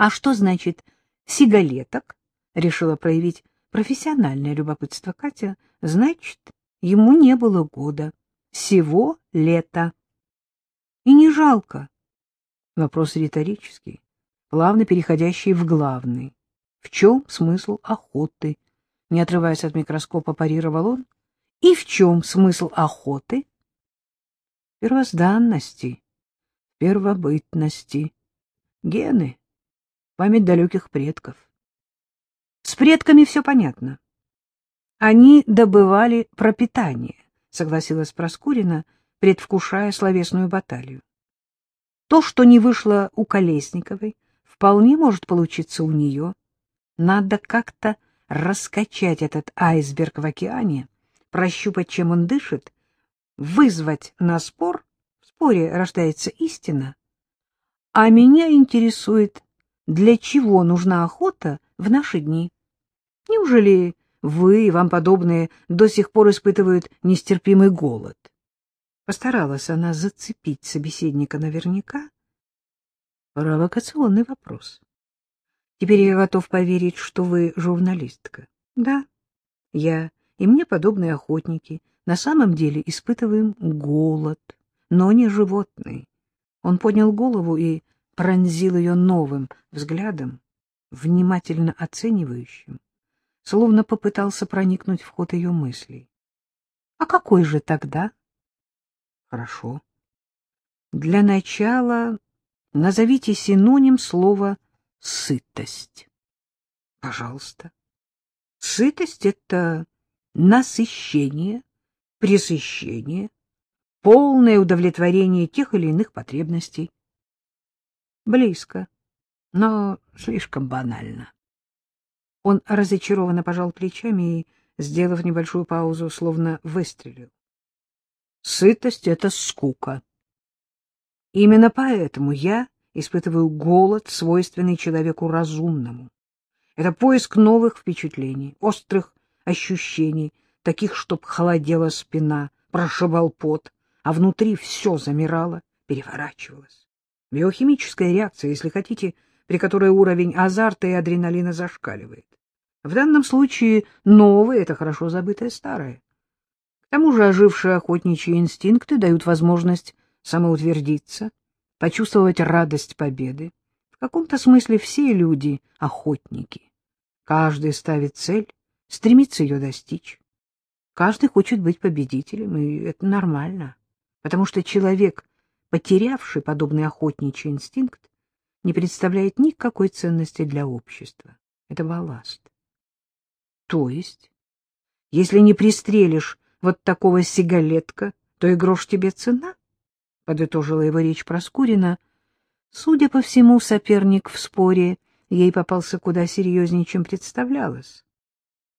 А что значит сигалеток? Решила проявить профессиональное любопытство Катя. Значит, ему не было года. Всего лета. И не жалко. Вопрос риторический, плавно переходящий в главный. В чем смысл охоты? Не отрываясь от микроскопа, парировал он. И в чем смысл охоты? Первозданности, первобытности, гены, память далеких предков. С предками все понятно. Они добывали пропитание, согласилась Проскурина, предвкушая словесную баталию. То, что не вышло у Колесниковой, вполне может получиться у нее. Надо как-то раскачать этот айсберг в океане, прощупать, чем он дышит, вызвать на спор, в споре рождается истина. А меня интересует, для чего нужна охота в наши дни. Неужели вы и вам подобные до сих пор испытывают нестерпимый голод? Постаралась она зацепить собеседника наверняка. Провокационный вопрос. Теперь я готов поверить, что вы журналистка. Да, я и мне подобные охотники на самом деле испытываем голод, но не животный. Он поднял голову и пронзил ее новым взглядом, внимательно оценивающим, словно попытался проникнуть в ход ее мыслей. — А какой же тогда? — Хорошо. Для начала назовите синоним слова сытость. Пожалуйста. Сытость — это насыщение, пресыщение, полное удовлетворение тех или иных потребностей. Близко, но слишком банально. Он разочарованно пожал плечами и, сделав небольшую паузу, словно выстрелил. Сытость — это скука. Именно поэтому я испытываю голод, свойственный человеку разумному. Это поиск новых впечатлений, острых ощущений, таких, чтоб холодела спина, прошибал пот, а внутри все замирало, переворачивалось. Биохимическая реакция, если хотите, при которой уровень азарта и адреналина зашкаливает. В данном случае новое — это хорошо забытое старое. К тому же ожившие охотничьи инстинкты дают возможность самоутвердиться, почувствовать радость победы. В каком-то смысле все люди — охотники. Каждый ставит цель, стремится ее достичь. Каждый хочет быть победителем, и это нормально, потому что человек, потерявший подобный охотничий инстинкт, не представляет никакой ценности для общества. Это балласт. То есть, если не пристрелишь вот такого сигалетка, то и грош тебе цена? — подытожила его речь Проскурина. Судя по всему, соперник в споре ей попался куда серьезнее, чем представлялось.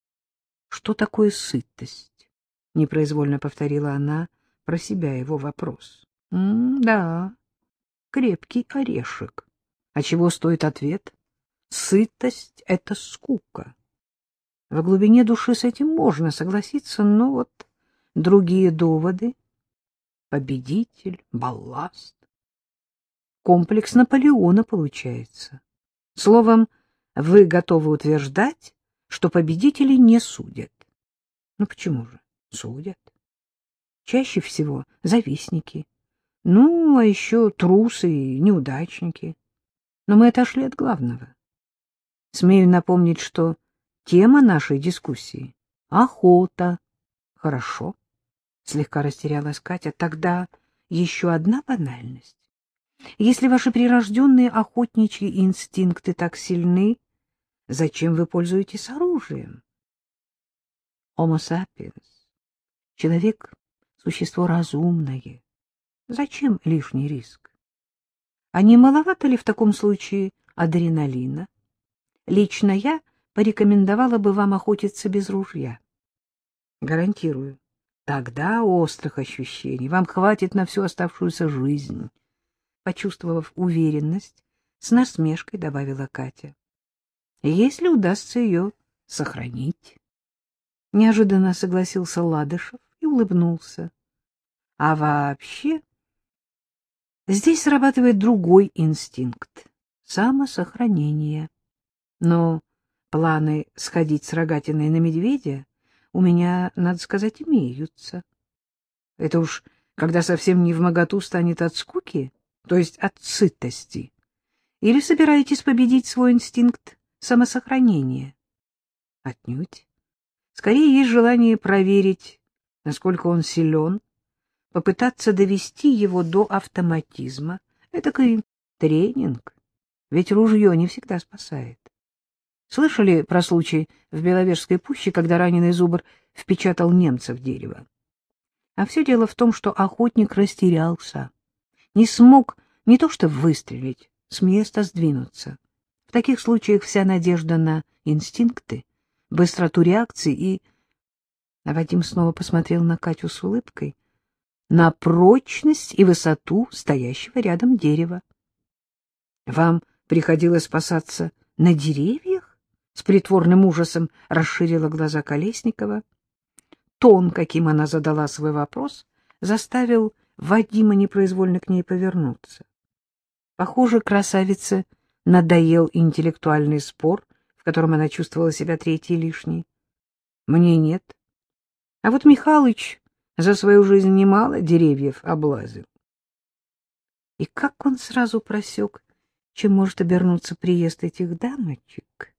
— Что такое сытость? — непроизвольно повторила она про себя его вопрос. — Да, крепкий орешек. А чего стоит ответ? Сытость — это скука. В глубине души с этим можно согласиться, но вот другие доводы победитель, балласт. Комплекс Наполеона получается. Словом, вы готовы утверждать, что победители не судят. Ну почему же? Судят. Чаще всего завистники. Ну, а еще трусы и неудачники. Но мы отошли от главного. Смею напомнить, что тема нашей дискуссии — охота. Хорошо. — слегка растерялась Катя. — Тогда еще одна банальность. Если ваши прирожденные охотничьи инстинкты так сильны, зачем вы пользуетесь оружием? Homo sapiens. Человек — существо разумное. Зачем лишний риск? А не маловато ли в таком случае адреналина? Лично я порекомендовала бы вам охотиться без ружья. Гарантирую, Тогда острых ощущений вам хватит на всю оставшуюся жизнь. Почувствовав уверенность, с насмешкой добавила Катя. Если удастся ее сохранить. Неожиданно согласился Ладышев и улыбнулся. А вообще, здесь срабатывает другой инстинкт, самосохранения. Но планы сходить с рогатиной на медведя у меня, надо сказать, имеются. Это уж когда совсем не в моготу станет от скуки, то есть от сытости. Или собираетесь победить свой инстинкт самосохранения? Отнюдь. Скорее есть желание проверить, насколько он силен, попытаться довести его до автоматизма. Это и тренинг, ведь ружье не всегда спасает. Слышали про случай в Беловежской пуще, когда раненый зубр впечатал немца в дерево? А все дело в том, что охотник растерялся, не смог не то что выстрелить, с места сдвинуться. В таких случаях вся надежда на инстинкты, быстроту реакции и... Вадим снова посмотрел на Катю с улыбкой, на прочность и высоту стоящего рядом дерева. — Вам приходилось спасаться на деревьях? — с притворным ужасом расширила глаза Колесникова. Тон, каким она задала свой вопрос, заставил Вадима непроизвольно к ней повернуться. Похоже, красавице надоел интеллектуальный спор, в котором она чувствовала себя третьей лишней. Мне нет. А вот Михалыч за свою жизнь немало деревьев облазил. И как он сразу просек, чем может обернуться приезд этих дамочек?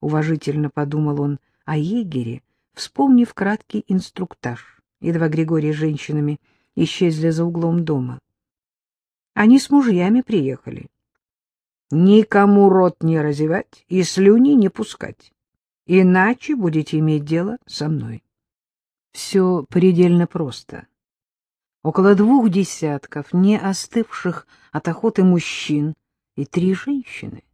Уважительно подумал он о егере, вспомнив краткий инструктаж, едва Григорий с женщинами исчезли за углом дома. Они с мужьями приехали. Никому рот не разевать и слюни не пускать, иначе будете иметь дело со мной. Все предельно просто. Около двух десятков не остывших от охоты мужчин и три женщины.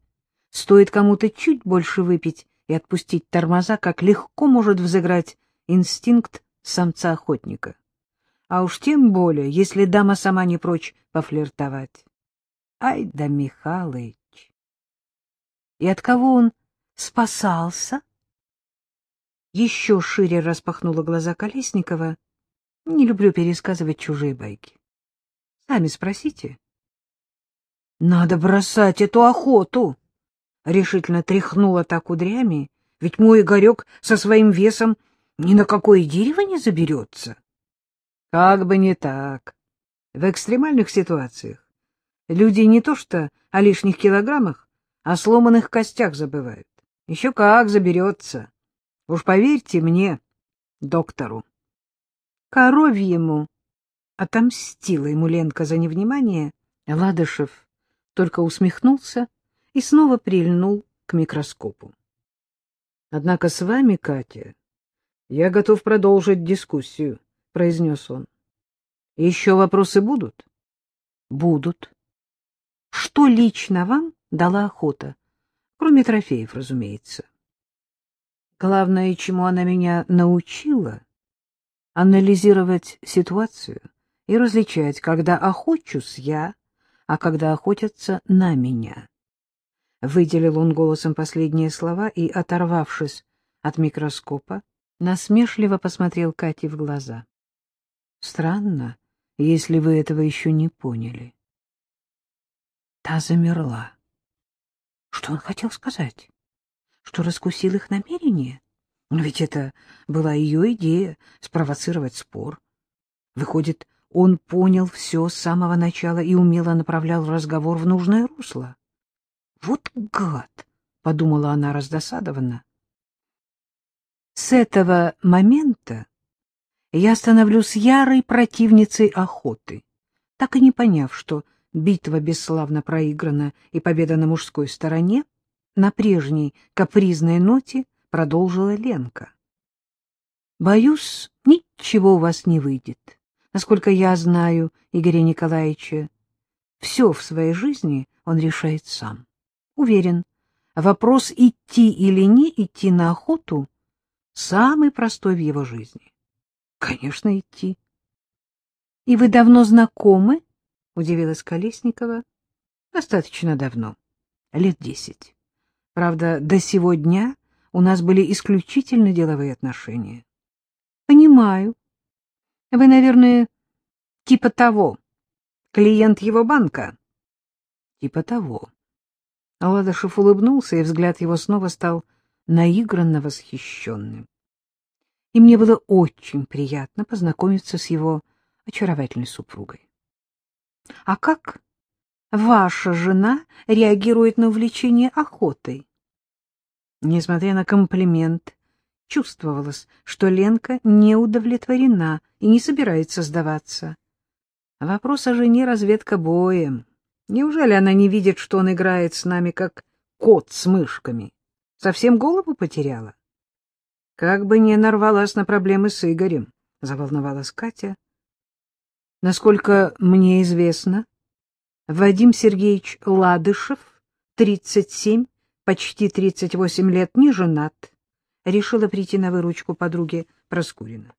Стоит кому-то чуть больше выпить и отпустить тормоза, как легко может взыграть инстинкт самца-охотника. А уж тем более, если дама сама не прочь пофлиртовать. Ай да Михалыч! И от кого он спасался? Еще шире распахнула глаза Колесникова. Не люблю пересказывать чужие байки. Сами спросите. — Надо бросать эту охоту! — решительно тряхнула так кудрями, ведь мой Игорек со своим весом ни на какое дерево не заберется. Как бы не так. В экстремальных ситуациях люди не то что о лишних килограммах, а о сломанных костях забывают. Еще как заберется. Уж поверьте мне, доктору. Коровьему отомстила ему Ленка за невнимание. Ладышев только усмехнулся и снова прильнул к микроскопу. — Однако с вами, Катя, я готов продолжить дискуссию, — произнес он. — Еще вопросы будут? — Будут. — Что лично вам дала охота? Кроме трофеев, разумеется. Главное, чему она меня научила — анализировать ситуацию и различать, когда охочусь я, а когда охотятся на меня. Выделил он голосом последние слова и, оторвавшись от микроскопа, насмешливо посмотрел Кате в глаза. Странно, если вы этого еще не поняли. Та замерла. Что он хотел сказать? Что раскусил их намерение? Но ведь это была ее идея — спровоцировать спор. Выходит, он понял все с самого начала и умело направлял разговор в нужное русло. Вот гад, подумала она раздосадованно. С этого момента я становлюсь ярой противницей охоты, так и не поняв, что битва бесславно проиграна и победа на мужской стороне, на прежней капризной ноте продолжила Ленка. Боюсь, ничего у вас не выйдет. Насколько я знаю Игоря Николаевича, все в своей жизни он решает сам. Уверен, вопрос идти или не идти на охоту самый простой в его жизни. Конечно, идти. — И вы давно знакомы? — удивилась Колесникова. — Достаточно давно. Лет десять. Правда, до сего дня у нас были исключительно деловые отношения. — Понимаю. Вы, наверное, типа того. Клиент его банка? — Типа того. Ладышев улыбнулся, и взгляд его снова стал наигранно восхищенным. И мне было очень приятно познакомиться с его очаровательной супругой. — А как ваша жена реагирует на увлечение охотой? Несмотря на комплимент, чувствовалось, что Ленка не удовлетворена и не собирается сдаваться. Вопрос о жене разведка боем. Неужели она не видит, что он играет с нами, как кот с мышками? Совсем голову потеряла? Как бы не нарвалась на проблемы с Игорем, — заволновалась Катя. Насколько мне известно, Вадим Сергеевич Ладышев, 37, почти 38 лет, не женат. Решила прийти на выручку подруге Проскурина.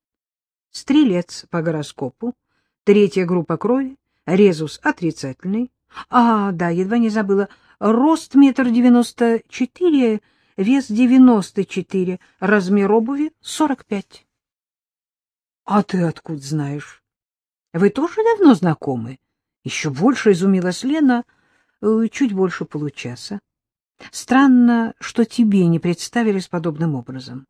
Стрелец по гороскопу, третья группа крови, резус отрицательный, а, да, едва не забыла. Рост метр девяносто четыре, вес девяносто четыре, размер обуви сорок пять. — А ты откуда знаешь? — Вы тоже давно знакомы? Еще больше изумилась Лена, э, чуть больше получаса. Странно, что тебе не представились подобным образом.